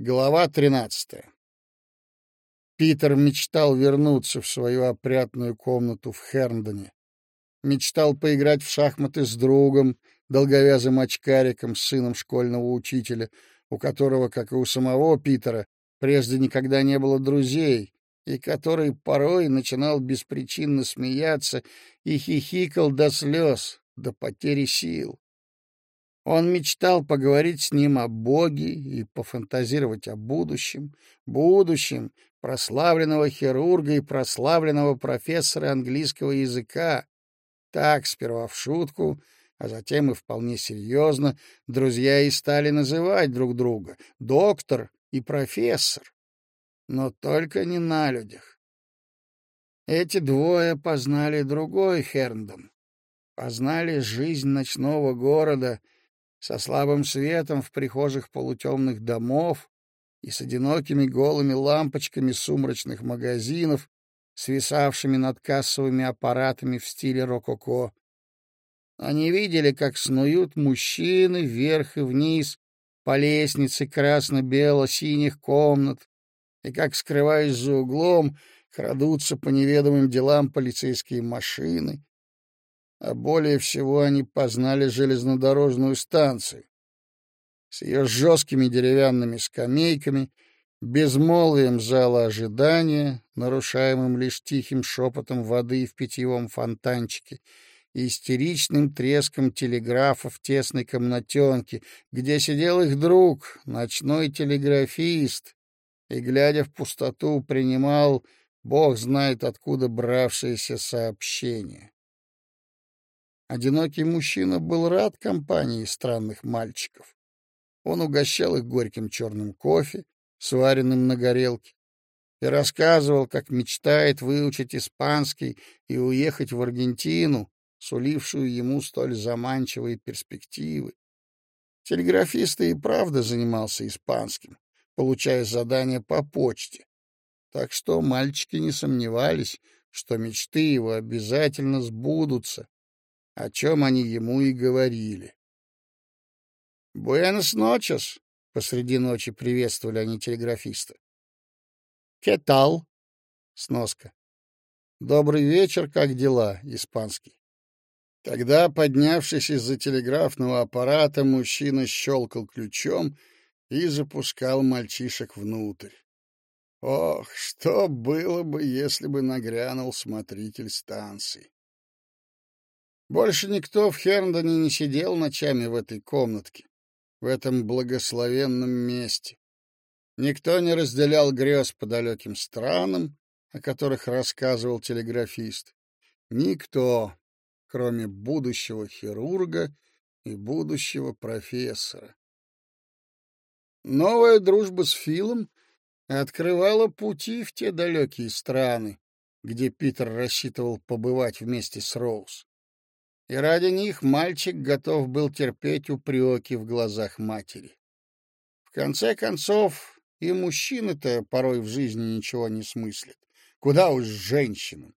Глава 13. Питер мечтал вернуться в свою опрятную комнату в Херндоне. Мечтал поиграть в шахматы с другом, долговязым очкариком, сыном школьного учителя, у которого, как и у самого Питера, прежде никогда не было друзей, и который порой начинал беспричинно смеяться и хихикал до слез, до потери сил. Он мечтал поговорить с ним о Боге и пофантазировать о будущем, будущем прославленного хирурга и прославленного профессора английского языка. Так, сперва в шутку, а затем и вполне серьезно, друзья и стали называть друг друга доктор и профессор. Но только не на людях. Эти двое познали другой Херндон, познали жизнь ночного города — со слабым светом в прихожих полутемных домов и с одинокими голыми лампочками сумрачных магазинов, свисавшими над кассовыми аппаратами в стиле рококо. Они видели, как снуют мужчины вверх и вниз по лестнице красно-бело-синих комнат, и как, скрываясь за углом, крадутся по неведомым делам полицейские машины, а более всего они познали железнодорожную станцию с ее жесткими деревянными скамейками, безмолвием зала ожидания, нарушаемым лишь тихим шепотом воды в питьевом фонтанчике, и истеричным треском телеграфа в тесной комнатенке, где сидел их друг, ночной телеграфист, и, глядя в пустоту, принимал, бог знает откуда бравшиеся сообщения. Одинокий мужчина был рад компании странных мальчиков. Он угощал их горьким черным кофе, сваренным на горелке, и рассказывал, как мечтает выучить испанский и уехать в Аргентину, сулившую ему столь заманчивые перспективы. Телеграфист и правда занимался испанским, получая задания по почте. Так что мальчики не сомневались, что мечты его обязательно сбудутся, о чем они ему и говорили. «Буэнос ночес!» — посреди ночи приветствовали они телеграфиста. «Кетал?» — сноска. «Добрый вечер, как дела?» — испанский. Тогда, поднявшись из-за телеграфного аппарата, мужчина щелкал ключом и запускал мальчишек внутрь. Ох, что было бы, если бы нагрянул смотритель станции. Больше никто в Херндоне не сидел ночами в этой комнатке, в этом благословенном месте. Никто не разделял грез по далеким странам, о которых рассказывал телеграфист. Никто, кроме будущего хирурга и будущего профессора. Новая дружба с Филом открывала пути в те далекие страны, где Питер рассчитывал побывать вместе с Роуз и ради них мальчик готов был терпеть упреки в глазах матери. В конце концов, и мужчины-то порой в жизни ничего не смыслят. Куда уж женщинам.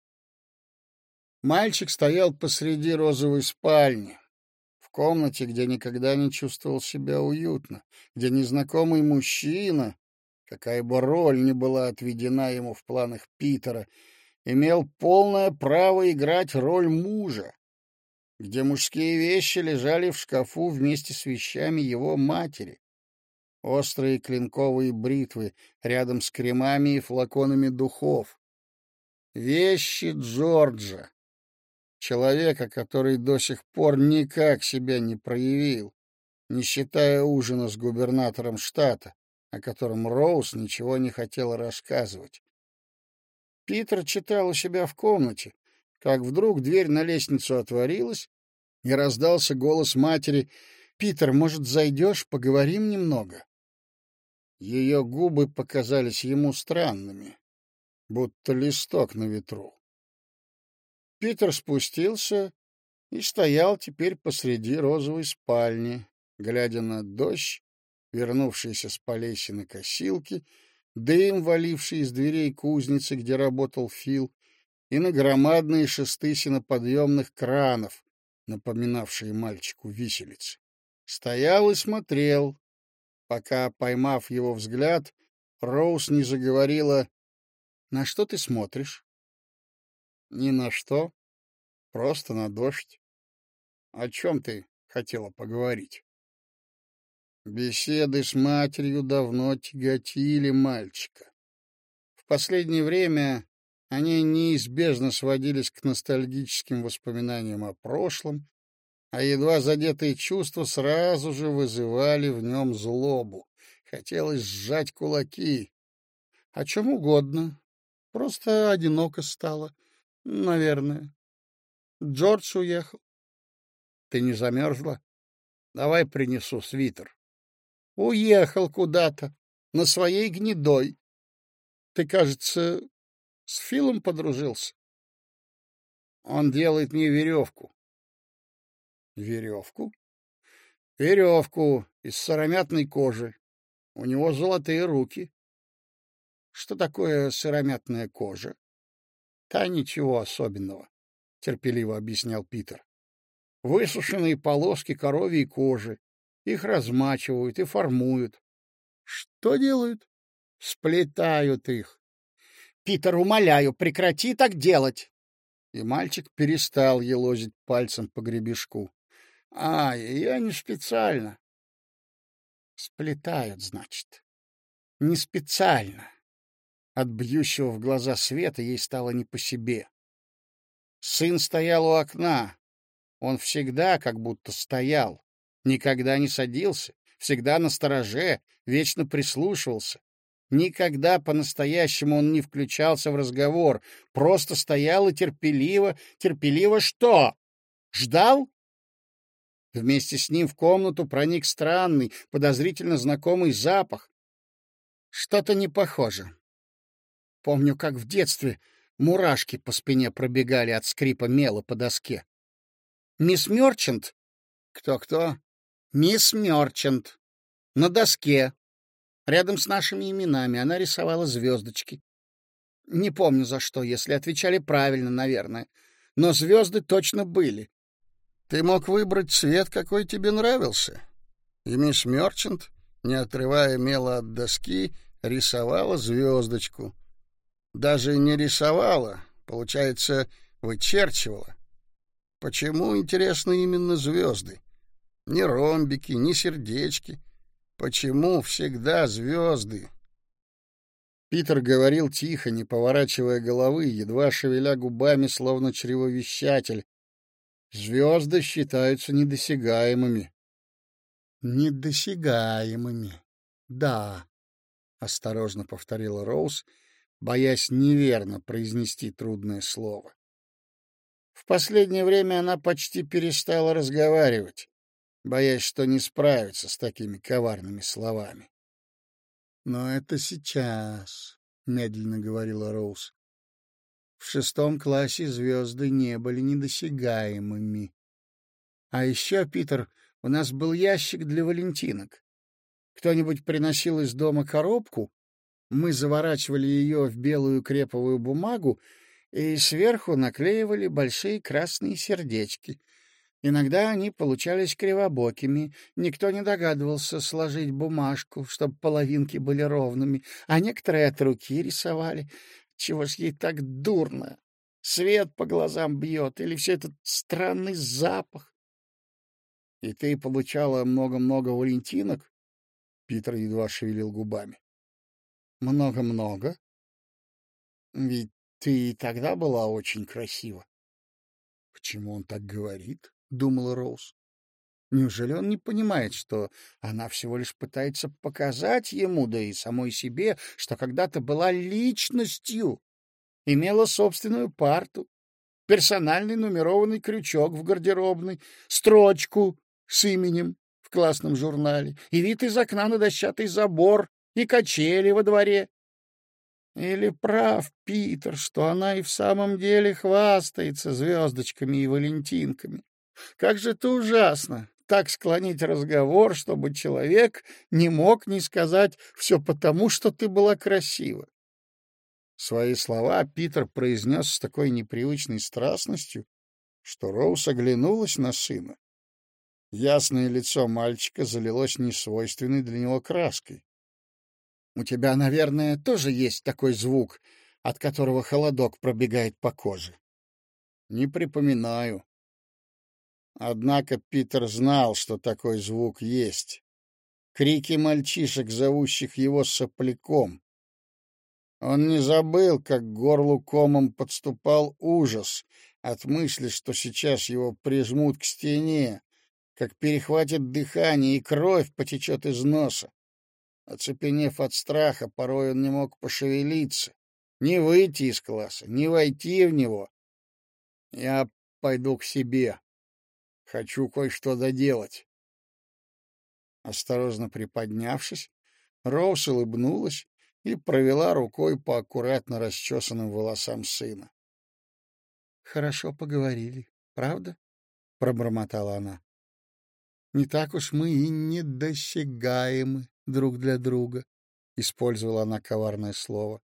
Мальчик стоял посреди розовой спальни, в комнате, где никогда не чувствовал себя уютно, где незнакомый мужчина, какая бы роль ни была отведена ему в планах Питера, имел полное право играть роль мужа, где мужские вещи лежали в шкафу вместе с вещами его матери. Острые клинковые бритвы рядом с кремами и флаконами духов. Вещи Джорджа. Человека, который до сих пор никак себя не проявил, не считая ужина с губернатором штата, о котором Роуз ничего не хотела рассказывать. Питер читал у себя в комнате, как вдруг дверь на лестницу отворилась, и раздался голос матери «Питер, может, зайдешь, поговорим немного?» Ее губы показались ему странными, будто листок на ветру. Питер спустился и стоял теперь посреди розовой спальни, глядя на дождь, вернувшийся с полей косилки, дым, валивший из дверей кузницы, где работал Фил, и на громадные шесты синоподъемных кранов, напоминавшие мальчику виселицы. Стоял и смотрел, пока, поймав его взгляд, Роуз не заговорила «На что ты смотришь?» «Ни на что. Просто на дождь. О чем ты хотела поговорить?» Беседы с матерью давно тяготили мальчика. В последнее время они неизбежно сводились к ностальгическим воспоминаниям о прошлом, а едва задетые чувства сразу же вызывали в нем злобу. Хотелось сжать кулаки. О чем угодно. Просто одиноко стало, наверное. Джордж уехал. Ты не замерзла? Давай принесу свитер. Уехал куда-то, на своей гнедой. Ты, кажется, с Филом подружился? Он делает мне веревку. Веревку? Веревку из сыромятной кожи. У него золотые руки. Что такое сыромятная кожа? Та ничего особенного, терпеливо объяснял Питер. Высушенные полоски коровьей кожи. Их размачивают и формуют. Что делают? Сплетают их. Питер, умоляю, прекрати так делать. И мальчик перестал елозить пальцем по гребешку. А, я не специально. Сплетают, значит. Не специально. От бьющего в глаза света ей стало не по себе. Сын стоял у окна. Он всегда как будто стоял, никогда не садился, всегда на стороже, вечно прислушивался. Никогда по-настоящему он не включался в разговор, просто стоял и терпеливо, терпеливо что? Ждал? Вместе с ним в комнату проник странный, подозрительно знакомый запах. Что-то не похоже. Помню, как в детстве мурашки по спине пробегали от скрипа мела по доске. Мисс Мёрчант? Кто-кто? Мисс Мёрчант. На доске. Рядом с нашими именами она рисовала звездочки. Не помню за что, если отвечали правильно, наверное. Но звезды точно были. Ты мог выбрать цвет, какой тебе нравился. И мисс Мёрчант, не отрывая мела от доски, рисовала звездочку. Даже не рисовала, получается, вычерчивала. Почему, интересно, именно звезды? Ни ромбики, ни сердечки. Почему всегда звезды? Питер говорил тихо, не поворачивая головы, едва шевеля губами, словно чревовещатель, Звезды считаются недосягаемыми. Недосягаемыми. Да, осторожно повторила Роуз, боясь неверно произнести трудное слово. В последнее время она почти перестала разговаривать, боясь, что не справится с такими коварными словами. Но это сейчас, медленно говорила Роуз. В шестом классе звезды не были недосягаемыми. А еще, Питер, у нас был ящик для валентинок. Кто-нибудь приносил из дома коробку, мы заворачивали ее в белую креповую бумагу и сверху наклеивали большие красные сердечки. Иногда они получались кривобокими, никто не догадывался сложить бумажку, чтобы половинки были ровными, а некоторые от руки рисовали. Чего ж ей так дурно? Свет по глазам бьет или все этот странный запах? И ты получала много-много валентинок? Питер едва шевелил губами. Много-много? Ведь ты и тогда была очень красива. Почему он так говорит? Думала Роуз. Неужели он не понимает, что она всего лишь пытается показать ему, да и самой себе, что когда-то была личностью, имела собственную парту, персональный нумерованный крючок в гардеробной, строчку с именем в классном журнале и вид из окна на дощатый забор и качели во дворе? Или прав Питер, что она и в самом деле хвастается звездочками и валентинками? Как же это ужасно! так склонить разговор, чтобы человек не мог не сказать все потому, что ты была красива. Свои слова Питер произнес с такой непривычной страстностью, что Роуз оглянулась на сына. Ясное лицо мальчика залилось несвойственной для него краской. — У тебя, наверное, тоже есть такой звук, от которого холодок пробегает по коже. — Не припоминаю. Однако Питер знал, что такой звук есть. Крики мальчишек, зовущих его сопляком. Он не забыл, как горлу комом подступал ужас от мысли, что сейчас его прижмут к стене, как перехватит дыхание и кровь потечет из носа. Оцепенев от страха, порой он не мог пошевелиться, не выйти из класса, не войти в него. Я пойду к себе. Хочу кое-что доделать. Осторожно приподнявшись, Роуз улыбнулась и провела рукой по аккуратно расчесанным волосам сына. — Хорошо поговорили, правда? — пробормотала она. Не так уж мы и недосягаемы друг для друга, — использовала она коварное слово.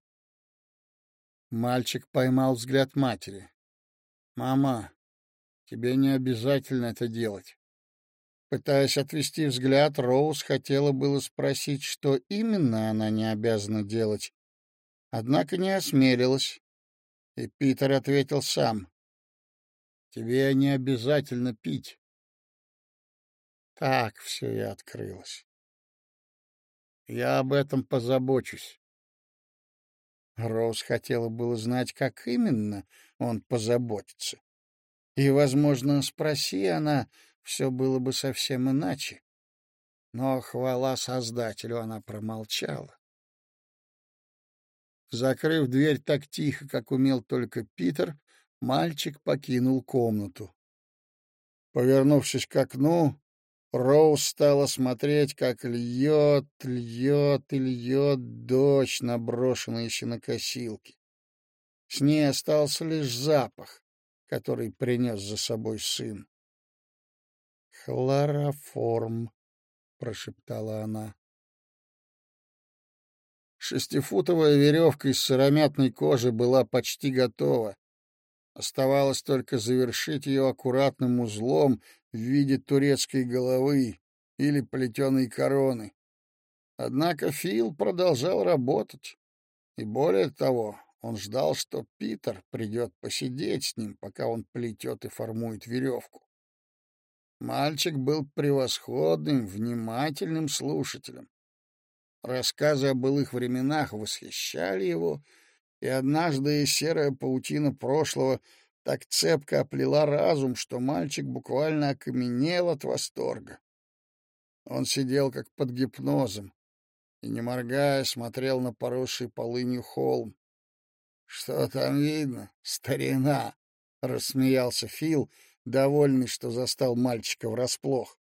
Мальчик поймал взгляд матери. — Мама, тебе не обязательно это делать. Пытаясь отвести взгляд, Роуз хотела было спросить, что именно она не обязана делать, однако не осмелилась. И Питер ответил сам. — Тебе не обязательно пить. Так все и открылось. Я об этом позабочусь. Роуз хотела было знать, как именно он позаботится. И, возможно, спроси она, все было бы совсем иначе. Но, хвала Создателю, она промолчала. Закрыв дверь так тихо, как умел только Питер, мальчик покинул комнату. Повернувшись к окну, Роуз стала смотреть, как льет, льет и льет дождь на брошенные. С ней остался лишь запах, который принес за собой сын. «Хлороформ», — прошептала она. Шестифутовая веревка из сыромятной кожи была почти готова. Оставалось только завершить ее аккуратным узлом в виде турецкой головы или плетеной короны. Однако Фил продолжал работать. И более того, он ждал, что Питер придет посидеть с ним, пока он плетет и формует веревку. Мальчик был превосходным, внимательным слушателем. Рассказы о былых временах восхищали его, и однажды серая паутина прошлого так цепко оплела разум, что мальчик буквально окаменел от восторга. Он сидел как под гипнозом и, не моргая, смотрел на поросший полынью холм. — Что там видно? Старина! — рассмеялся Фил, довольный, что застал мальчика врасплох.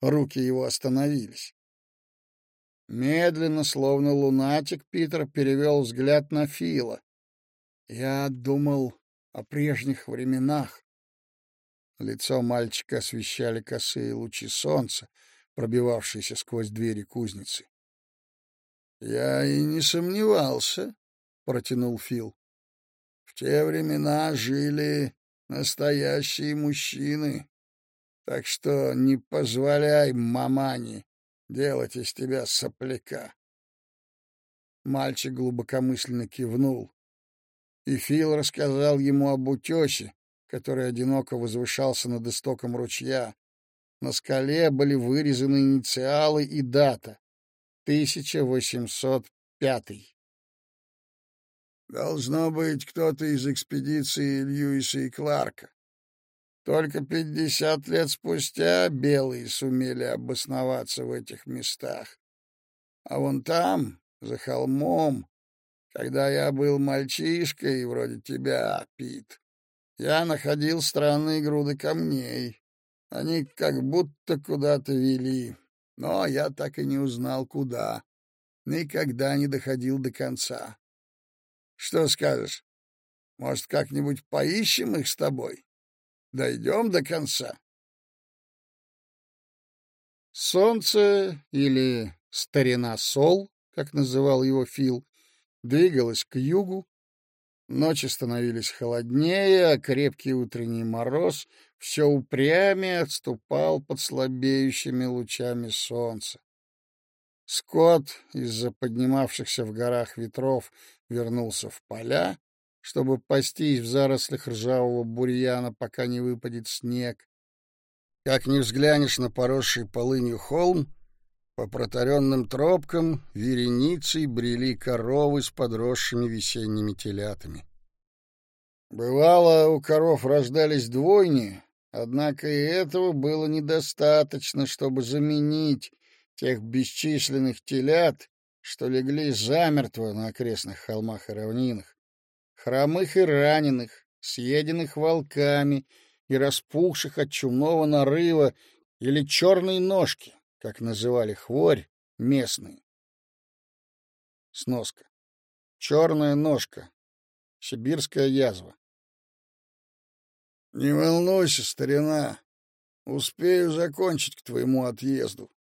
Руки его остановились. Медленно, словно лунатик, Питер перевел взгляд на Фила. Я думал о прежних временах. Лицо мальчика освещали косые лучи солнца, пробивавшиеся сквозь двери кузницы. — Я и не сомневался, — протянул Фил. — те времена жили настоящие мужчины, так что не позволяй мамане делать из тебя сопляка. Мальчик глубокомысленно кивнул, и Фил рассказал ему об утесе, который одиноко возвышался над истоком ручья. На скале были вырезаны инициалы и дата — 1805. Должно быть кто-то из экспедиции Льюиса и Кларка. Только пятьдесят лет спустя белые сумели обосноваться в этих местах. А вон там, за холмом, когда я был мальчишкой, вроде тебя, Пит, я находил странные груды камней. Они как будто куда-то вели, но я так и не узнал, куда. Никогда не доходил до конца. Что скажешь? Может, как-нибудь поищем их с тобой? Дойдем до конца. Солнце или старина Сол, как называл его Фил, двигалось к югу. Ночи становились холоднее, а крепкий утренний мороз все упрямее отступал под слабеющими лучами солнца. Скот из-за поднимавшихся в горах ветров вернулся в поля, чтобы пастись в зарослях ржавого бурьяна, пока не выпадет снег. Как ни взглянешь на поросший полынью холм, по протаренным тропкам вереницей брели коровы с подросшими весенними телятами. Бывало, у коров рождались двойни, однако и этого было недостаточно, чтобы заменить тех бесчисленных телят, что легли замертво на окрестных холмах и равнинах, хромых и раненых, съеденных волками и распухших от чумного нарыва или черной ножки, как называли хворь местные. Сноска. Черная ножка. Сибирская язва. Не волнуйся, старина. Успею закончить к твоему отъезду.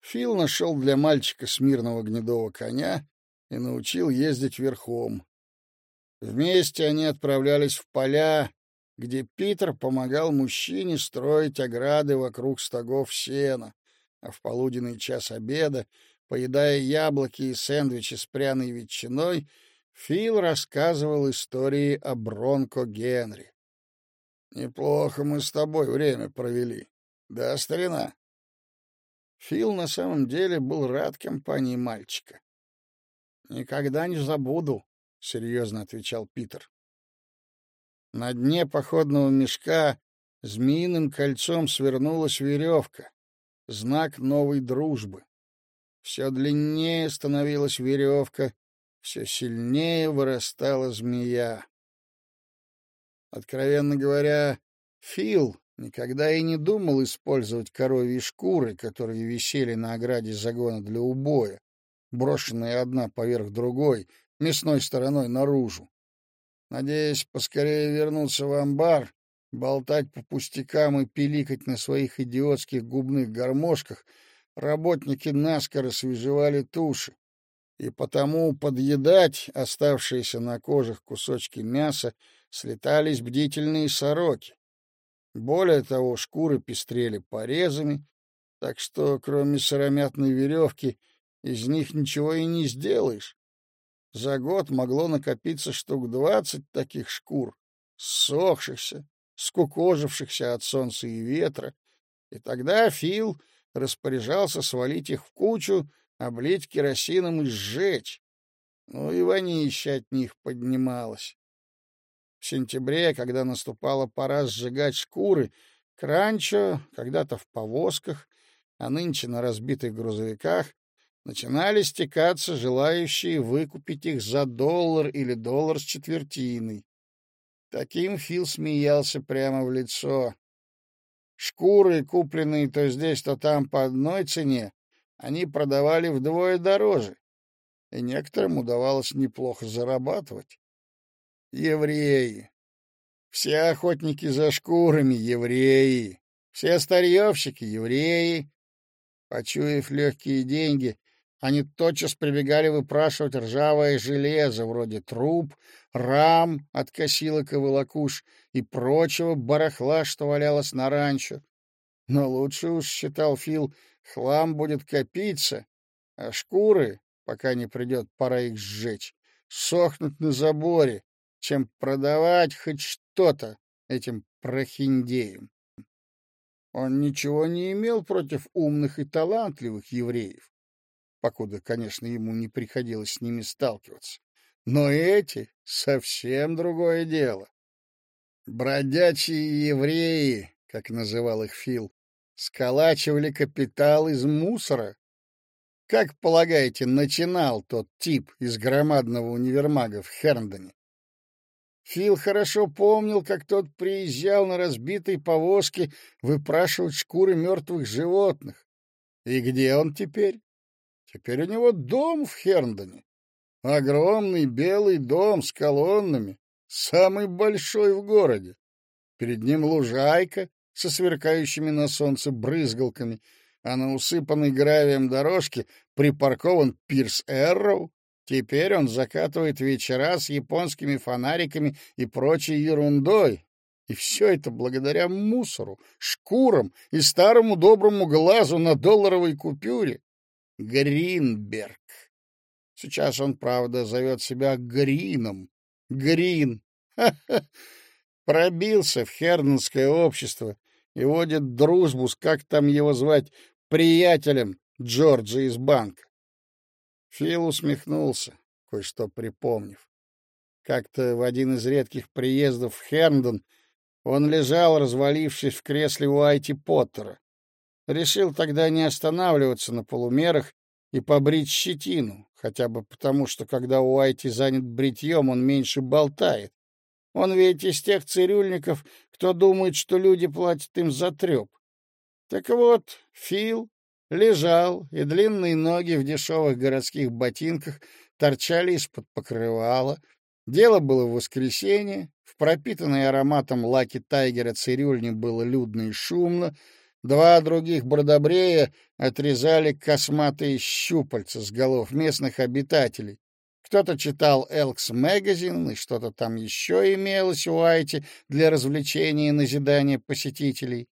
Фил нашел для мальчика смирного гнедого коня и научил ездить верхом. Вместе они отправлялись в поля, где Питер помогал мужчине строить ограды вокруг стогов сена, а в полуденный час обеда, поедая яблоки и сэндвичи с пряной ветчиной, Фил рассказывал истории о Бронко Генри. «Неплохо мы с тобой время провели. Да, старина?» Фил на самом деле был рад компании мальчика. «Никогда не забуду», — серьезно отвечал Питер. На дне походного мешка змеиным кольцом свернулась веревка, знак новой дружбы. Все длиннее становилась веревка, все сильнее вырастала змея. Откровенно говоря, Фил никогда и не думал использовать коровьи шкуры, которые висели на ограде загона для убоя, брошенные одна поверх другой, мясной стороной наружу. Надеясь поскорее вернуться в амбар, болтать по пустякам и пиликать на своих идиотских губных гармошках, работники наскоро свежевали туши, и потому подъедать оставшиеся на кожах кусочки мяса слетались бдительные сороки. Более того, шкуры пестрели порезами, так что, кроме сыромятной веревки, из них ничего и не сделаешь. За год могло накопиться штук двадцать таких шкур, ссохшихся, скукожившихся от солнца и ветра, и тогда Фил распоряжался свалить их в кучу, облить керосином и сжечь. Ну и вонища от них поднималась. В сентябре, когда наступала пора сжигать шкуры, к когда-то в повозках, а нынче на разбитых грузовиках, начинали стекаться желающие выкупить их за доллар или доллар с четвертиной. Таким Фил смеялся прямо в лицо. Шкуры, купленные то здесь, то там по одной цене, они продавали вдвое дороже, и некоторым удавалось неплохо зарабатывать. Евреи. Все охотники за шкурами — евреи. Все старьевщики — евреи. Почуяв легкие деньги, они тотчас прибегали выпрашивать ржавое железо, вроде труб, рам от косилок и волокуш и прочего барахла, что валялось на ранчо. Но лучше уж, считал Фил, хлам будет копиться, а шкуры, пока не придет пора их сжечь, сохнут на заборе, чем продавать хоть что-то этим прохиндеям. Он ничего не имел против умных и талантливых евреев покуда, конечно, ему не приходилось с ними сталкиваться. Но эти — совсем другое дело. Бродячие евреи, как называл их Фил, сколачивали капитал из мусора. Как полагаете, начинал тот тип из громадного универмага в Херндоне? Фил хорошо помнил, как тот приезжал на разбитой повозке выпрашивать шкуры мертвых животных. И где он теперь? Теперь у него дом в Херндоне. Огромный белый дом с колоннами, самый большой в городе. Перед ним лужайка со сверкающими на солнце брызгалками, а на усыпанной гравием дорожке припаркован Пирс Эрроу. Теперь он закатывает вечера с японскими фонариками и прочей ерундой. И все это благодаря мусору, шкурам и старому доброму глазу на долларовой купюре. Гринберг. Сейчас он, правда, зовет себя Грином. Грин. Пробился в хернское общество и водит дружбу с, как там его звать, приятелем Джорджа из банка. Фил усмехнулся, кое-что припомнив. Как-то в один из редких приездов в Херндон он лежал, развалившись в кресле у Айти Поттера. Решил тогда не останавливаться на полумерах и побрить щетину, хотя бы потому, что когда Уайти занят бритьем, он меньше болтает. Он ведь из тех цирюльников, кто думает, что люди платят им за треп. Так вот, Фил лежал, и длинные ноги в дешевых городских ботинках торчали из-под покрывала. Дело было в воскресенье, в пропитанной ароматом лаки тайгера цирюльне было людно и шумно, Два других бродобрея отрезали косматые щупальца с голов местных обитателей. Кто-то читал «Элкс Магазин» и что-то там еще имелось у Айти для развлечения и назидания посетителей.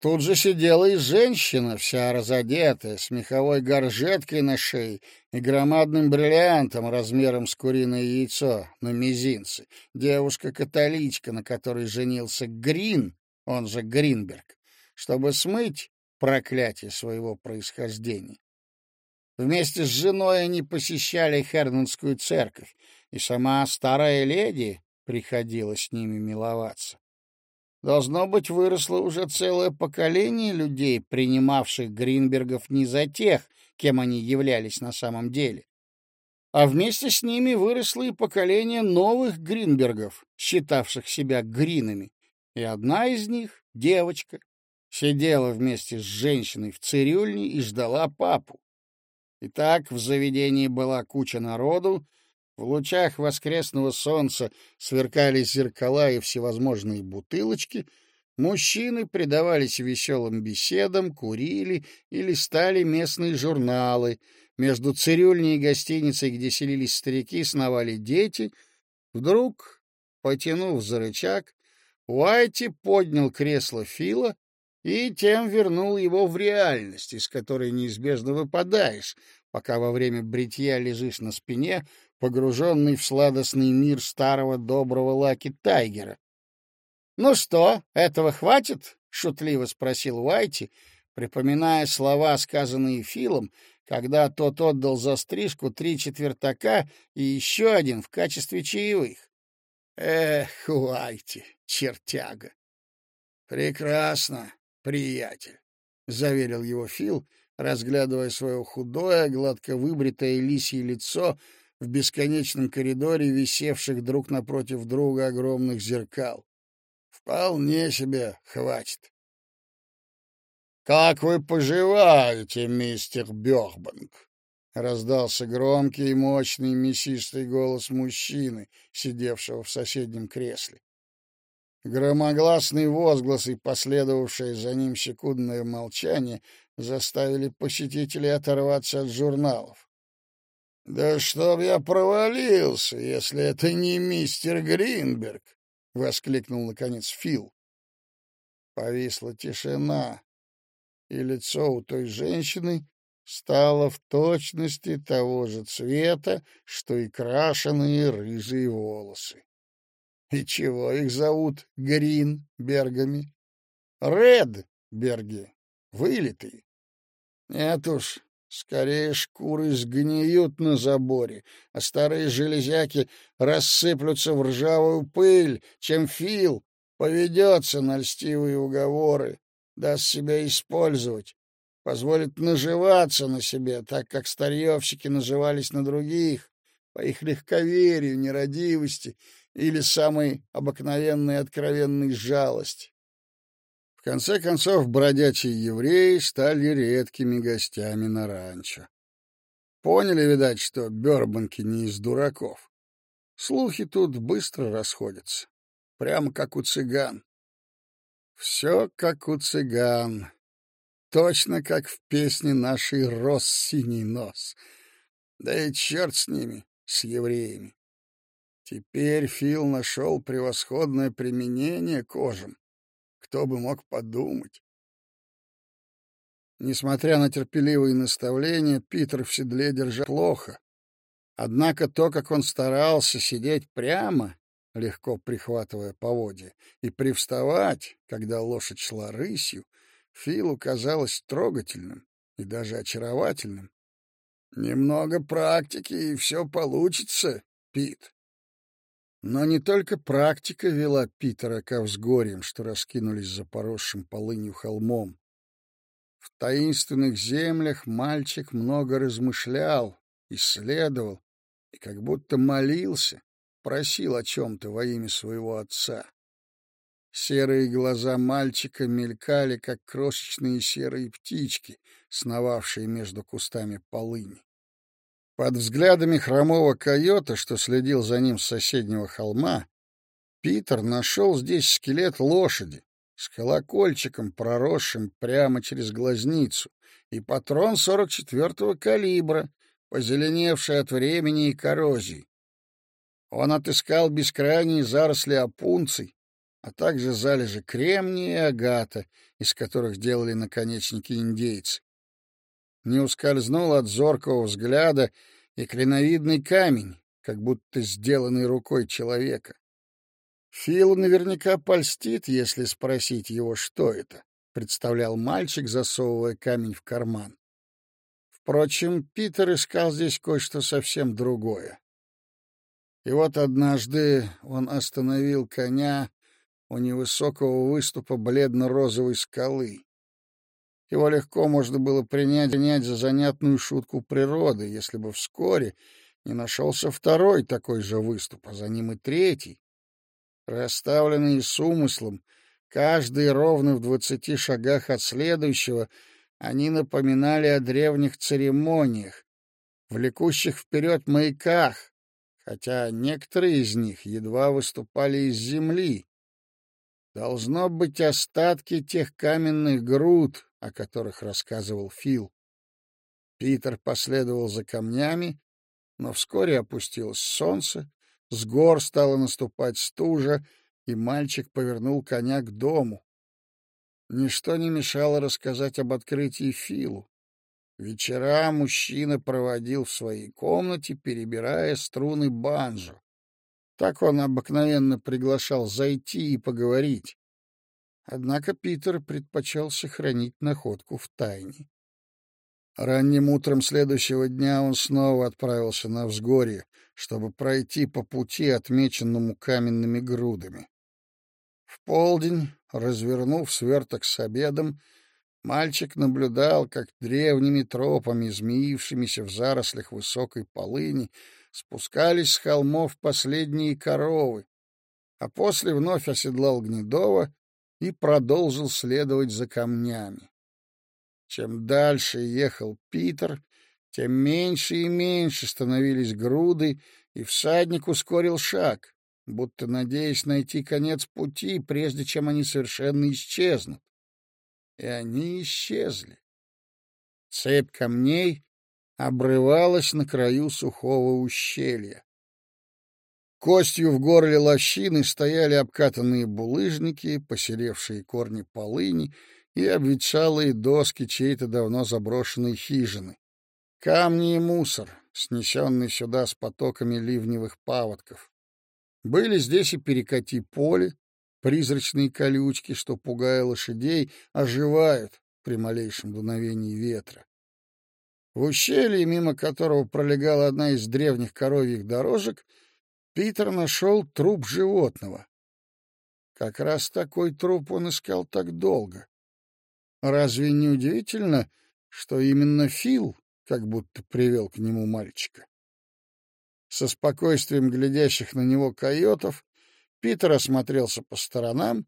Тут же сидела и женщина, вся разодетая, с меховой горжеткой на шее и громадным бриллиантом размером с куриное яйцо на мизинце. Девушка-католичка, на которой женился Грин, он же Гринберг чтобы смыть проклятие своего происхождения. Вместе с женой они посещали Хернонскую церковь, и сама старая леди приходила с ними миловаться. Должно быть, выросло уже целое поколение людей, принимавших Гринбергов не за тех, кем они являлись на самом деле. А вместе с ними выросло и поколение новых Гринбергов, считавших себя Гринами. И одна из них, девочка, сидела вместе с женщиной в цирюльне и ждала папу. Итак, в заведении была куча народу, в лучах воскресного солнца сверкали зеркала и всевозможные бутылочки, мужчины предавались веселым беседам, курили и листали местные журналы, между цирюльней и гостиницей, где селились старики, сновали дети. Вдруг, потянув за рычаг, Уайти поднял кресло Фила и тем вернул его в реальность, из которой неизбежно выпадаешь, пока во время бритья лежишь на спине, погруженный в сладостный мир старого доброго Лаки Тайгера. — Ну что, этого хватит? — шутливо спросил Уайти, припоминая слова, сказанные Филом, когда тот отдал за стрижку три четвертака и еще один в качестве чаевых. — Эх, Уайти, чертяга! — Прекрасно! приятель, — заверил его Фил, разглядывая свое худое, гладко выбритое лисье лицо в бесконечном коридоре, висевших друг напротив друга огромных зеркал. — Вполне себе хватит. — Как вы поживаете, мистер Бёрбанк? — раздался громкий и мощный мясистый голос мужчины, сидевшего в соседнем кресле. Громогласный возглас и последовавшее за ним секундное молчание заставили посетителей оторваться от журналов. «Да чтоб я провалился, если это не мистер Гринберг!» — воскликнул, наконец, Фил. Повисла тишина, и лицо у той женщины стало в точности того же цвета, что и крашеные рыжие волосы. И чего их зовут Гринбергами? Редберги, вылитые. Нет уж, скорее шкуры сгниют на заборе, а старые железяки рассыплются в ржавую пыль, чем Фил поведется на льстивые уговоры, даст себя использовать, позволит наживаться на себе, так как старьевщики наживались на других, по их легковерию, нерадивости или самой обыкновенной откровенной жалости. В конце концов, бродячие евреи стали редкими гостями на ранчо. Поняли, видать, что Бёрбанки не из дураков. Слухи тут быстро расходятся, прямо как у цыган. Все как у цыган, точно как в песне нашей «Рос синий нос». Да и черт с ними, с евреями. Теперь Фил нашел превосходное применение кожам. Кто бы мог подумать? Несмотря на терпеливые наставления, Питер в седле держал плохо. Однако то, как он старался сидеть прямо, легко прихватывая поводья, и привставать, когда лошадь шла рысью, Филу казалось трогательным и даже очаровательным. «Немного практики, и все получится, Пит». Но не только практика вела Питера ко взгорьям, что раскинулись за поросшим полынью холмом. В таинственных землях мальчик много размышлял, исследовал и как будто молился, просил о чем-то во имя своего отца. Серые глаза мальчика мелькали, как крошечные серые птички, сновавшие между кустами полыни. Под взглядами хромого койота, что следил за ним с соседнего холма, Питер нашел здесь скелет лошади с колокольчиком, проросшим прямо через глазницу, и патрон 44-го калибра, позеленевший от времени и коррозии. Он отыскал бескрайние заросли опунций, а также залежи кремния и агата, из которых делали наконечники индейцы. Не ускользнул от зоркого взгляда и клиновидный камень, как будто сделанный рукой человека. Фил наверняка польстит, если спросить его, что это, — представлял мальчик, засовывая камень в карман. Впрочем, Питер искал здесь кое-что совсем другое. И вот однажды он остановил коня у невысокого выступа бледно-розовой скалы. Его легко можно было принять, принять за занятную шутку природы, если бы вскоре не нашелся второй такой же выступ, а за ним и третий. Расставленные с умыслом, каждый ровно в двадцати шагах от следующего, они напоминали о древних церемониях, влекущих вперед маяках, хотя некоторые из них едва выступали из земли. Должно быть остатки тех каменных груд, о которых рассказывал Фил. Питер последовал за камнями, но вскоре опустилось солнце, с гор стала наступать стужа, и мальчик повернул коня к дому. Ничто не мешало рассказать об открытии Филу. Вечера мужчина проводил в своей комнате, перебирая струны банджо. Так он обыкновенно приглашал зайти и поговорить. Однако Питер предпочел сохранить находку в тайне. Ранним утром следующего дня он снова отправился на взгорье, чтобы пройти по пути, отмеченному каменными грудами. В полдень, развернув сверток с обедом, Мальчик наблюдал, как древними тропами, змеившимися в зарослях высокой полыни, спускались с холмов последние коровы, а после вновь оседлал Гнедова и продолжил следовать за камнями. Чем дальше ехал Питер, тем меньше и меньше становились груды, и всадник ускорил шаг, будто надеясь найти конец пути, прежде чем они совершенно исчезнут и они исчезли. Цепь камней обрывалась на краю сухого ущелья. Костью в горле лощины стояли обкатанные булыжники, посеревшие корни полыни и обветшалые доски чьей-то давно заброшенной хижины. Камни и мусор, снесенный сюда с потоками ливневых паводков. Были здесь и перекати поле, Призрачные колючки, что, пугая лошадей, оживают при малейшем дуновении ветра. В ущелье, мимо которого пролегала одна из древних коровьих дорожек, Питер нашел труп животного. Как раз такой труп он искал так долго. Разве не удивительно, что именно Фил как будто привел к нему мальчика? Со спокойствием глядящих на него койотов Питер осмотрелся по сторонам,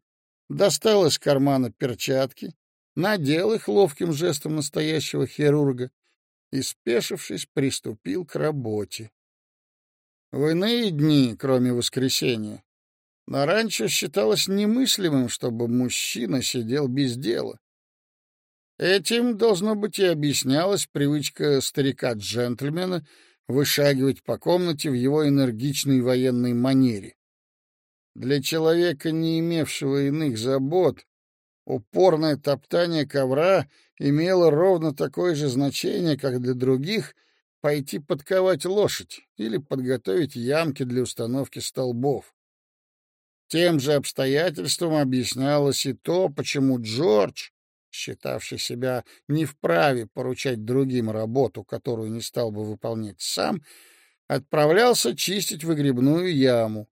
достал из кармана перчатки, надел их ловким жестом настоящего хирурга и, спешившись, приступил к работе. В иные дни, кроме воскресенья, на ранчо считалось немыслимым, чтобы мужчина сидел без дела. Этим, должно быть, и объяснялась привычка старика-джентльмена вышагивать по комнате в его энергичной военной манере. Для человека, не имевшего иных забот, упорное топтание ковра имело ровно такое же значение, как для других пойти подковать лошадь или подготовить ямки для установки столбов. Тем же обстоятельством объяснялось и то, почему Джордж, считавший себя не вправе поручать другим работу, которую не стал бы выполнять сам, отправлялся чистить выгребную яму.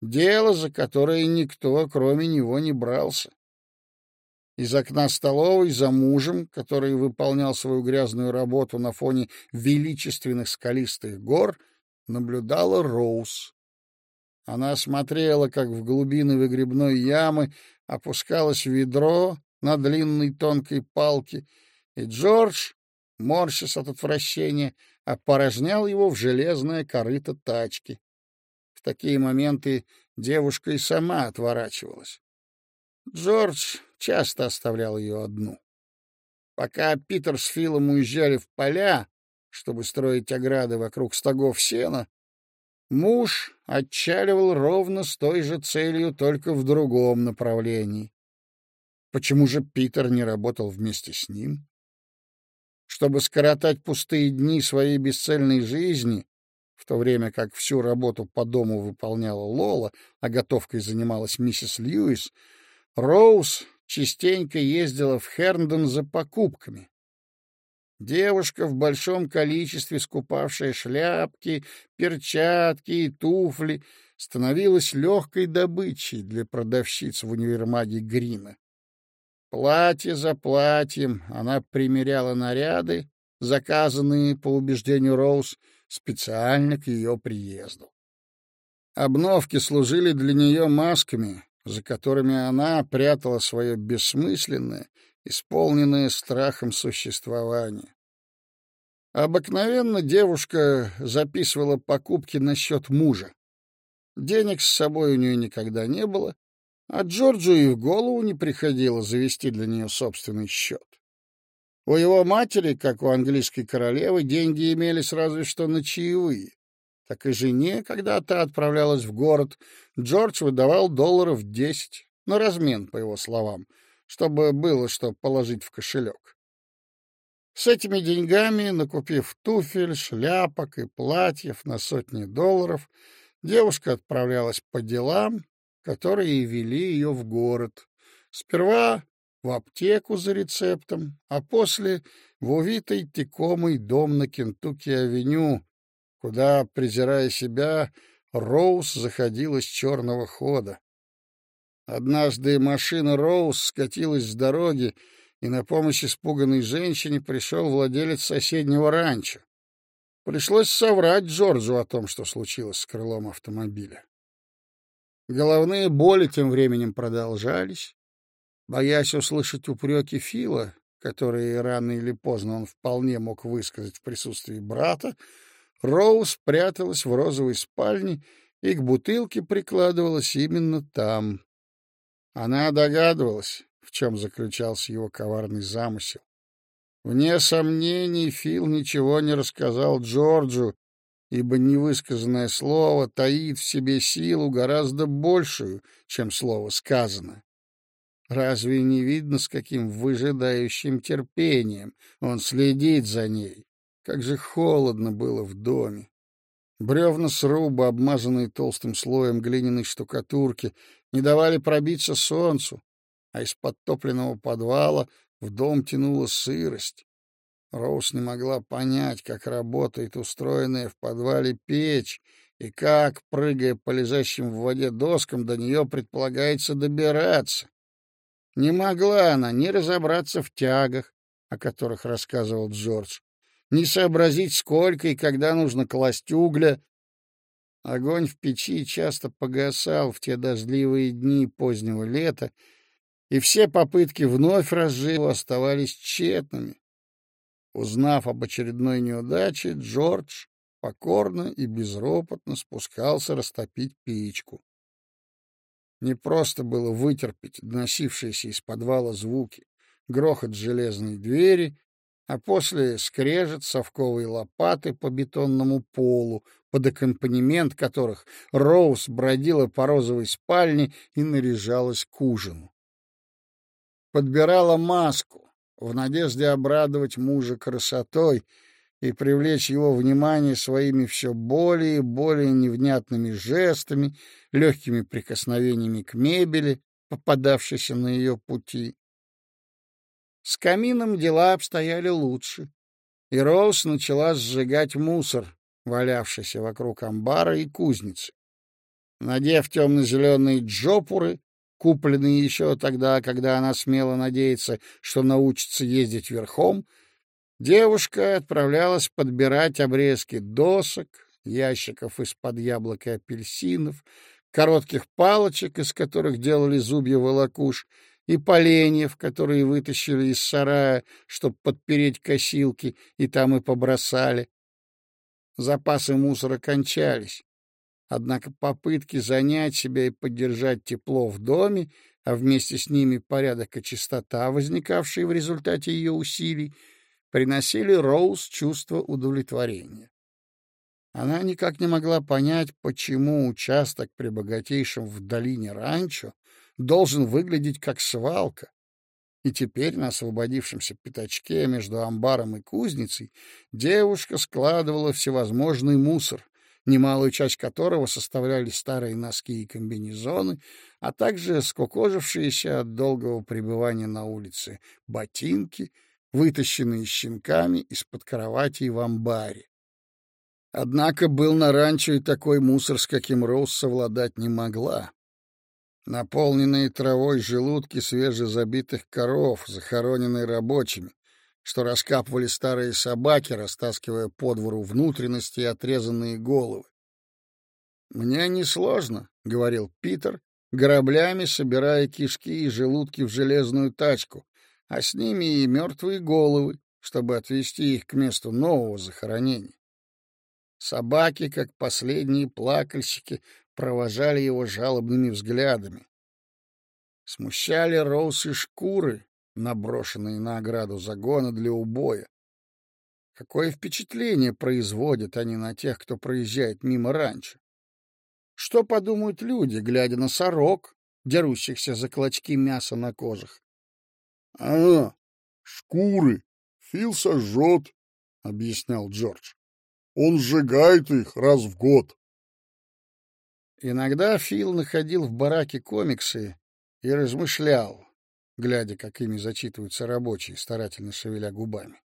Дело, за которое никто, кроме него, не брался. Из окна столовой за мужем, который выполнял свою грязную работу на фоне величественных скалистых гор, наблюдала Роуз. Она смотрела, как в глубины выгребной ямы опускалось ведро на длинной тонкой палке, и Джордж, морщась от отвращения, опорожнял его в железное корыто тачки. В такие моменты девушка и сама отворачивалась. Джордж часто оставлял ее одну. Пока Питер с Филом уезжали в поля, чтобы строить ограды вокруг стогов сена, муж отчаливал ровно с той же целью, только в другом направлении. Почему же Питер не работал вместе с ним? Чтобы скоротать пустые дни своей бесцельной жизни, в то время как всю работу по дому выполняла Лола, а готовкой занималась миссис Льюис, Роуз частенько ездила в Херндон за покупками. Девушка в большом количестве скупавшая шляпки, перчатки и туфли становилась легкой добычей для продавщиц в универмаге Грина. Платье за платьем она примеряла наряды, заказанные, по убеждению Роуз, специально к ее приезду. Обновки служили для нее масками, за которыми она прятала свое бессмысленное, исполненное страхом существование. Обыкновенно девушка записывала покупки на счет мужа. Денег с собой у нее никогда не было, а Джорджу и в голову не приходило завести для нее собственный счет. У его матери, как у английской королевы, деньги имелись разве что на чаевые. Так и жене, когда та отправлялась в город, Джордж выдавал долларов десять, на размен, по его словам, чтобы было что положить в кошелек. С этими деньгами, накупив туфель, шляпок и платьев на сотни долларов, девушка отправлялась по делам, которые вели ее в город. Сперва в аптеку за рецептом, а после в увитый текомый дом на Кентукки-авеню, куда, презирая себя, Роуз заходила с черного хода. Однажды машина Роуз скатилась с дороги, и на помощь испуганной женщине пришел владелец соседнего ранчо. Пришлось соврать Джорджу о том, что случилось с крылом автомобиля. Головные боли тем временем продолжались. Боясь услышать упреки Фила, которые рано или поздно он вполне мог высказать в присутствии брата, Роуз пряталась в розовой спальне и к бутылке прикладывалась именно там. Она догадывалась, в чем заключался его коварный замысел. Вне сомнений, Фил ничего не рассказал Джорджу, ибо невысказанное слово таит в себе силу гораздо большую, чем слово сказано. Разве не видно, с каким выжидающим терпением он следит за ней? Как же холодно было в доме. Бревна сруба, обмазанные толстым слоем глиняной штукатурки, не давали пробиться солнцу, а из подтопленного подвала в дом тянула сырость. Роуз не могла понять, как работает устроенная в подвале печь и как, прыгая по лежащим в воде доскам, до нее предполагается добираться. Не могла она ни разобраться в тягах, о которых рассказывал Джордж, ни сообразить, сколько и когда нужно класть угля. Огонь в печи часто погасал в те дождливые дни позднего лета, и все попытки вновь разжечь оставались тщетными. Узнав об очередной неудаче, Джордж покорно и безропотно спускался растопить печку. Не просто было вытерпеть доносившиеся из подвала звуки, грохот железной двери, а после скрежет совковые лопаты по бетонному полу, под аккомпанемент которых Роуз бродила по розовой спальне и наряжалась к ужину. Подбирала маску в надежде обрадовать мужа красотой и привлечь его внимание своими все более и более невнятными жестами, легкими прикосновениями к мебели, попадавшейся на ее пути. С камином дела обстояли лучше, и Роуз начала сжигать мусор, валявшийся вокруг амбара и кузницы. Надев темно-зеленые джопуры, купленные еще тогда, когда она смела надеяться, что научится ездить верхом, девушка отправлялась подбирать обрезки досок, ящиков из-под яблок и апельсинов, коротких палочек, из которых делали зубья волокуш, и поленьев, которые вытащили из сарая, чтобы подпереть косилки, и там и побросали. Запасы мусора кончались. Однако попытки занять себя и поддержать тепло в доме, а вместе с ними порядок и чистота, возникавшие в результате ее усилий, приносили Роуз чувство удовлетворения. Она никак не могла понять, почему участок при богатейшем в долине ранчо должен выглядеть как свалка. И теперь на освободившемся пятачке между амбаром и кузницей девушка складывала всевозможный мусор, немалую часть которого составляли старые носки и комбинезоны, а также скукожившиеся от долгого пребывания на улице ботинки, вытащенные щенками из-под кровати в амбаре. Однако был на ранчо и такой мусор, с каким Роуз совладать не могла. Наполненные травой желудки свежезабитых коров, захороненные рабочими, что раскапывали старые собаки, растаскивая по двору внутренности и отрезанные головы. «Мне несложно», — говорил Питер, граблями собирая кишки и желудки в железную тачку, а с ними и мертвые головы, чтобы отвезти их к месту нового захоронения. Собаки, как последние плакальщики, провожали его жалобными взглядами. Смущали Роуз и шкуры, наброшенные на ограду загона для убоя. Какое впечатление производят они на тех, кто проезжает мимо ранчо? Что подумают люди, глядя на сорок, дерущихся за клочки мяса на кожах? — А, шкуры. Фил сожжет, — объяснял Джордж. — Он сжигает их раз в год. Иногда Фил находил в бараке комиксы и размышлял, глядя, как ими зачитываются рабочие, старательно шевеля губами.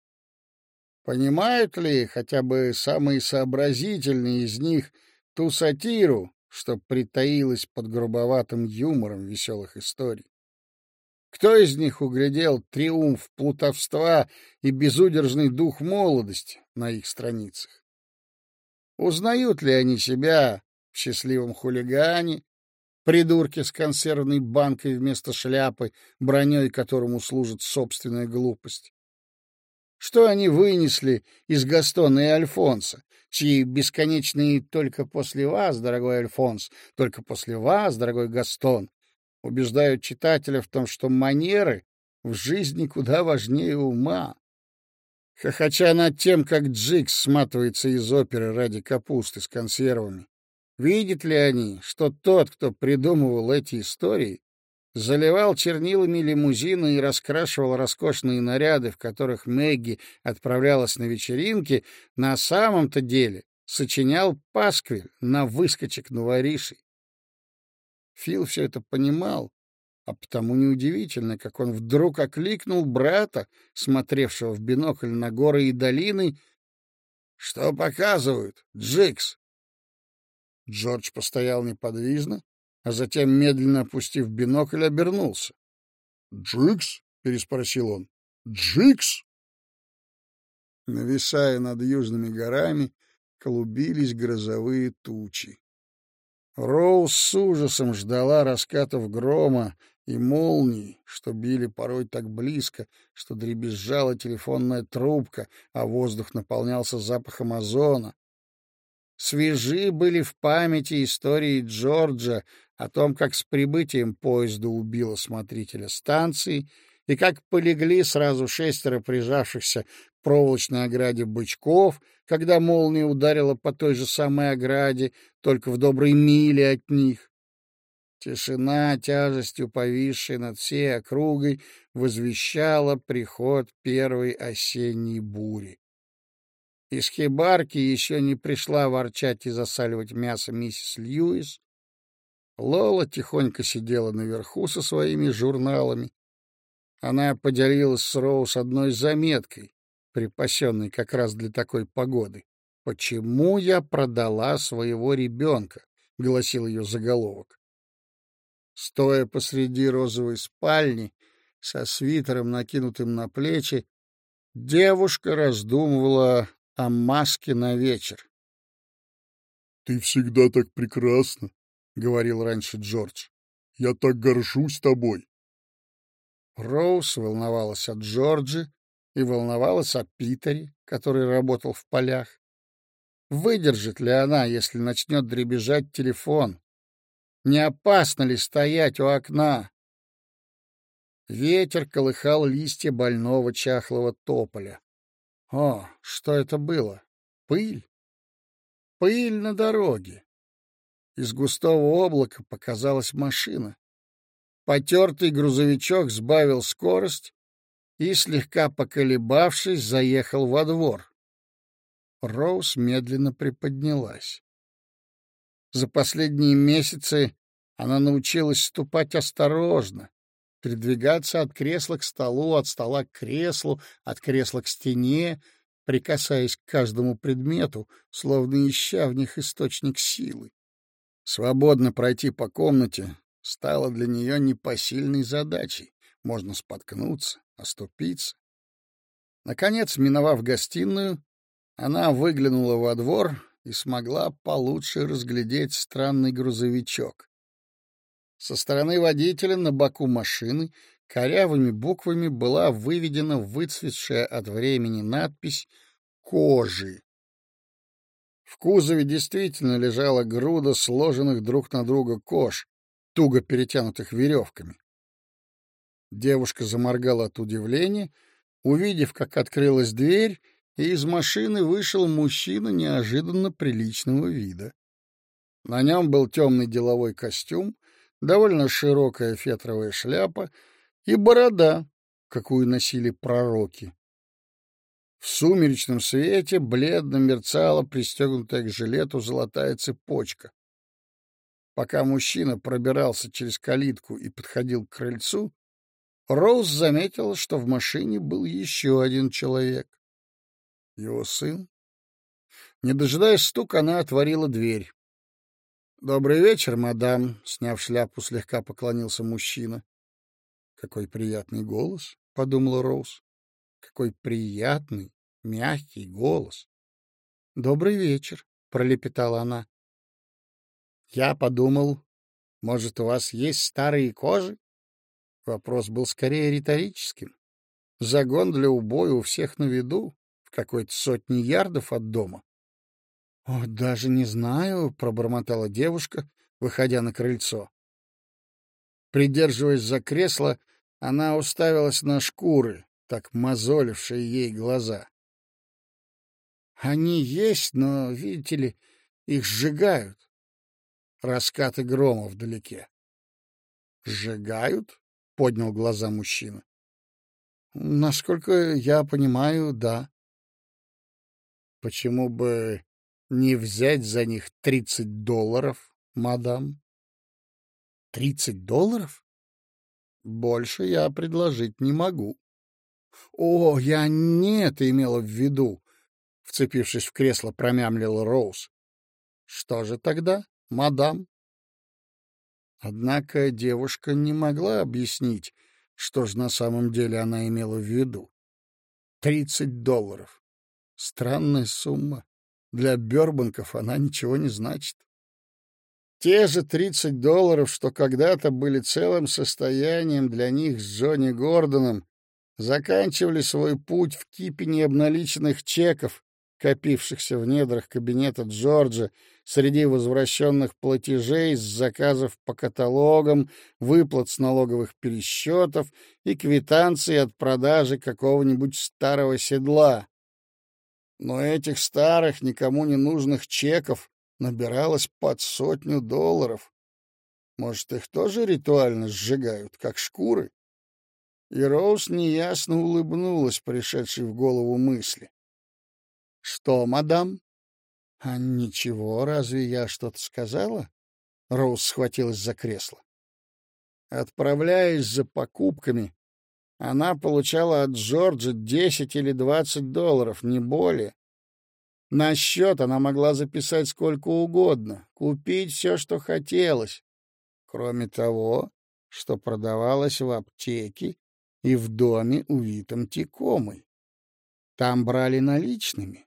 Понимают ли хотя бы самые сообразительные из них ту сатиру, что притаилась под грубоватым юмором веселых историй? Кто из них углядел триумф плутовства и безудержный дух молодости на их страницах? Узнают ли они себя в счастливом хулигане, придурке с консервной банкой вместо шляпы, броней которому служит собственная глупость. Что они вынесли из Гастона и Альфонса, чьи бесконечные «только после вас, дорогой Альфонс, только после вас, дорогой Гастон» убеждают читателя в том, что манеры в жизни куда важнее ума. Хохоча над тем, как Джикс сматывается из оперы ради капусты с консервами, Видят ли они, что тот, кто придумывал эти истории, заливал чернилами лимузины и раскрашивал роскошные наряды, в которых Мэгги отправлялась на вечеринки, на самом-то деле сочинял пасквиль на выскочек новоришей? Фил все это понимал, а потому неудивительно, как он вдруг окликнул брата, смотревшего в бинокль на горы и долины. — Что показывают, Джикс? Джордж постоял неподвижно, а затем, медленно опустив бинокль, обернулся. «Джикс?» — переспросил он. «Джикс?» Нависая над южными горами, клубились грозовые тучи. Роуз с ужасом ждала раскатов грома и молний, что били порой так близко, что дребезжала телефонная трубка, а воздух наполнялся запахом озона, Свежи были в памяти истории Джорджа о том, как с прибытием поезда убило смотрителя станции и как полегли сразу шестеро прижавшихся к проволочной ограде бычков, когда молния ударила по той же самой ограде, только в доброй миле от них. Тишина, тяжестью повисшей над всей округой, возвещала приход первой осенней бури. Из хибарки еще не пришла ворчать и засаливать мясо миссис Льюис. Лола тихонько сидела наверху со своими журналами. Она поделилась с Роуз одной заметкой, припасенной как раз для такой погоды. «Почему я продала своего ребенка?» — гласил ее заголовок. Стоя посреди розовой спальни, со свитером, накинутым на плечи, девушка раздумывала о маске на вечер. — Ты всегда так прекрасна, — говорил раньше Джордж. — Я так горжусь тобой. Роуз волновалась о Джорджи и волновалась о Питере, который работал в полях. Выдержит ли она, если начнет дребезжать телефон? Не опасно ли стоять у окна? Ветер колыхал листья больного чахлого тополя. О, что это было? Пыль? Пыль на дороге. Из густого облака показалась машина. Потертый грузовичок сбавил скорость и, слегка поколебавшись, заехал во двор. Роуз медленно приподнялась. За последние месяцы она научилась ступать осторожно, передвигаться от кресла к столу, от стола к креслу, от кресла к стене, прикасаясь к каждому предмету, словно ища в них источник силы. Свободно пройти по комнате стало для нее непосильной задачей. Можно споткнуться, оступиться. Наконец, миновав гостиную, она выглянула во двор и смогла получше разглядеть странный грузовичок. Со стороны водителя на боку машины корявыми буквами была выведена выцветшая от времени надпись «Кожи». В кузове действительно лежала груда сложенных друг на друга кож, туго перетянутых веревками. Девушка заморгала от удивления, увидев, как открылась дверь, и из машины вышел мужчина неожиданно приличного вида. На нем был темный деловой костюм, довольно широкая фетровая шляпа и борода, какую носили пророки. В сумеречном свете бледно мерцала пристегнутая к жилету золотая цепочка. Пока мужчина пробирался через калитку и подходил к крыльцу, Роуз заметила, что в машине был еще один человек. Его сын? Не дожидаясь стука, она отворила дверь. — Добрый вечер, мадам, — сняв шляпу, слегка поклонился мужчина. — Какой приятный голос, — подумала Роуз. — Какой приятный, мягкий голос. — Добрый вечер, — пролепетала она. — Я подумал, может, у вас есть старые кожи? Вопрос был скорее риторическим. Загон для убоя у всех на виду какой-то сотни ярдов от дома. — О, даже не знаю, — пробормотала девушка, выходя на крыльцо. Придерживаясь за кресло, она уставилась на шкуры, так мозолившие ей глаза. Они есть, но, видите ли, их сжигают. Раскаты грома вдалеке. «Сжигают?» — поднял глаза мужчина. «Насколько я понимаю, да». Почему бы не взять за них тридцать долларов, мадам? Тридцать долларов? Больше я предложить не могу. О, я не это имела в виду, вцепившись в кресло, промямлила Роуз. Что же тогда, мадам? Однако девушка не могла объяснить, что же на самом деле она имела в виду. Тридцать долларов. Странная сумма. Для Бёрбанков она ничего не значит. Те же тридцать долларов, что когда-то были целым состоянием для них с Джонни Гордоном, заканчивали свой путь в кипе необналиченных чеков, копившихся в недрах кабинета Джорджа среди возвращенных платежей с заказов по каталогам, выплат с налоговых пересчетов и квитанций от продажи какого-нибудь старого седла. Но этих старых, никому не нужных чеков набиралось под сотню долларов. Может, их тоже ритуально сжигают, как шкуры? И Роуз неясно улыбнулась, пришедшей в голову мысли. — Что, мадам? — А ничего, разве я что-то сказала? Роуз схватилась за кресло. Отправляясь за покупками, она получала от Джорджа десять или двадцать долларов, не более. На счет она могла записать сколько угодно, купить все, что хотелось, кроме того, что продавалось в аптеке и в доме, увитом текомой. Там брали наличными.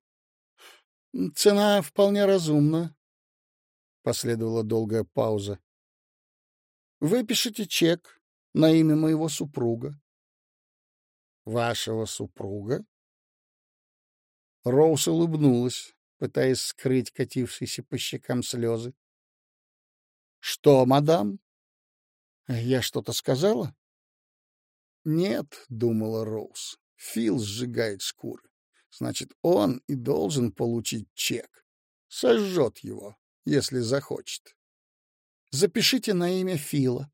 Цена вполне разумна. Последовала долгая пауза. Выпишите чек на имя моего супруга. Вашего супруга? Роуз улыбнулась, пытаясь скрыть катившиеся по щекам слезы. — Что, мадам? Я что-то сказала? — Нет, — думала Роуз, — Фил сжигает шкуры. Значит, он и должен получить чек. Сожжет его, если захочет. Запишите на имя Фила.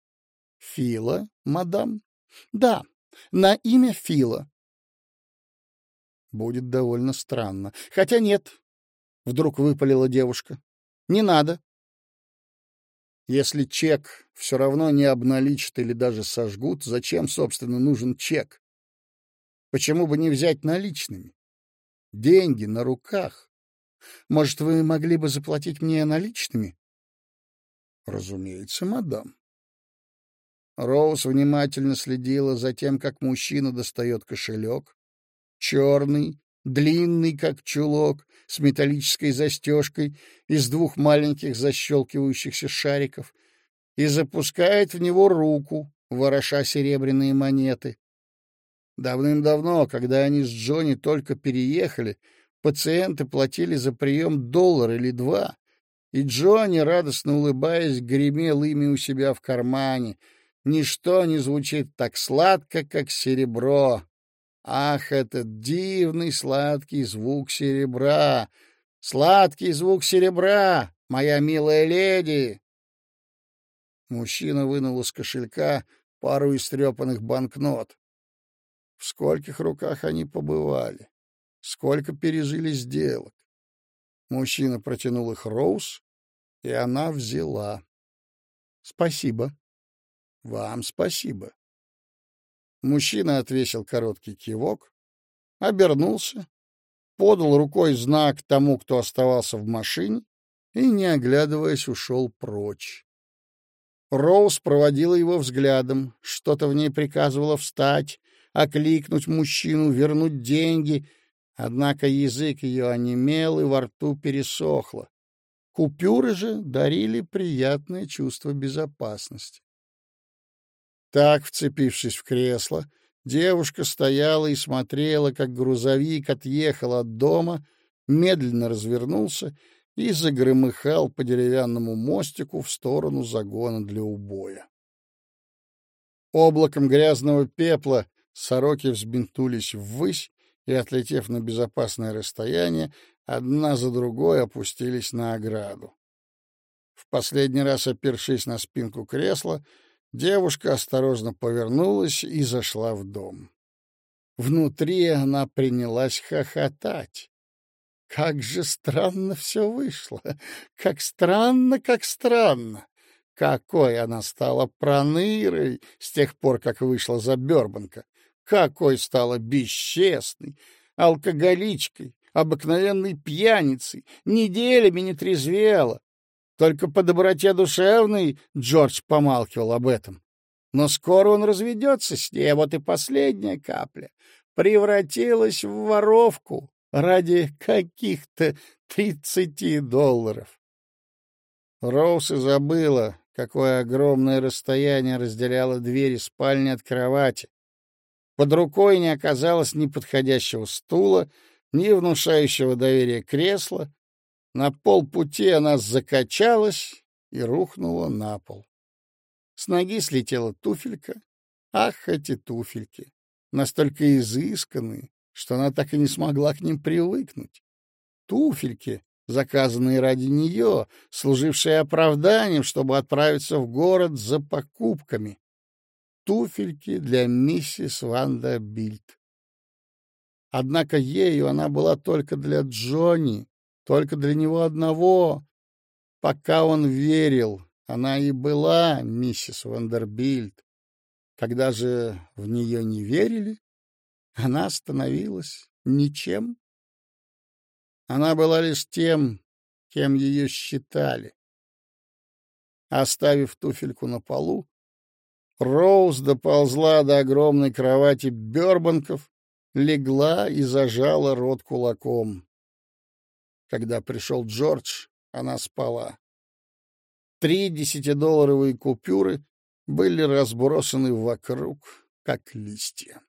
— Фила, мадам? — Да, на имя Фила. Будет довольно странно. Хотя нет, — вдруг выпалила девушка. Не надо. Если чек все равно не обналичат или даже сожгут, зачем, собственно, нужен чек? Почему бы не взять наличными? Деньги на руках. Может, вы могли бы заплатить мне наличными? Разумеется, мадам. Роуз внимательно следила за тем, как мужчина достает кошелек. Черный, длинный, как чулок, с металлической застежкой из двух маленьких защелкивающихся шариков, и запускает в него руку, вороша серебряные монеты. Давным-давно, когда они с Джонни только переехали, пациенты платили за прием доллар или два, и Джонни, радостно улыбаясь, гремел ими у себя в кармане — Ничто не звучит так сладко, как серебро. Ах, этот дивный сладкий звук серебра! Сладкий звук серебра, моя милая леди! Мужчина вынул из кошелька пару истрепанных банкнот. В скольких руках они побывали? Сколько пережили сделок? Мужчина протянул их Роуз, и она взяла. — Спасибо, вам спасибо. Мужчина отвесил короткий кивок, обернулся, подал рукой знак тому, кто оставался в машине, и, не оглядываясь, ушел прочь. Роуз проводила его взглядом, что-то в ней приказывало встать, окликнуть мужчину, вернуть деньги, однако язык ее онемел и во рту пересохло. Купюры же дарили приятное чувство безопасности. Так, вцепившись в кресло, девушка стояла и смотрела, как грузовик отъехал от дома, медленно развернулся и загромыхал по деревянному мостику в сторону загона для убоя. Облаком грязного пепла сороки взбинтулись ввысь и, отлетев на безопасное расстояние, одна за другой опустились на ограду. В последний раз, опершись на спинку кресла, Девушка осторожно повернулась и зашла в дом. Внутри она принялась хохотать. Как же странно все вышло! Как странно, как странно! Какой она стала пронырой с тех пор, как вышла за Бёрбанка! Какой стала бесчестной, алкоголичкой, обыкновенной пьяницей, неделями не трезвела, только по доброте душевной Джордж помалкивал об этом. Но скоро он разведется с ней, а вот и последняя капля превратилась в воровку ради каких-то тридцати долларов. Роуз и забыла, какое огромное расстояние разделяло двери спальни от кровати. Под рукой не оказалось ни подходящего стула, ни внушающего доверия кресла, на полпути она закачалась и рухнула на пол. С ноги слетела туфелька. Ах, эти туфельки! Настолько изысканные, что она так и не смогла к ним привыкнуть. Туфельки, заказанные ради нее, служившие оправданием, чтобы отправиться в город за покупками. Туфельки для миссис Ванда Бильд. Однако ею она была только для Джонни, только для него одного. Пока он верил, она и была миссис Вандербильд. Когда же в нее не верили, она становилась ничем. Она была лишь тем, кем ее считали. Оставив туфельку на полу, Роуз доползла до огромной кровати Бёрбанков, легла и зажала рот кулаком. Когда пришел Джордж, она спала. Три десятидолларовые купюры были разбросаны вокруг, как листья.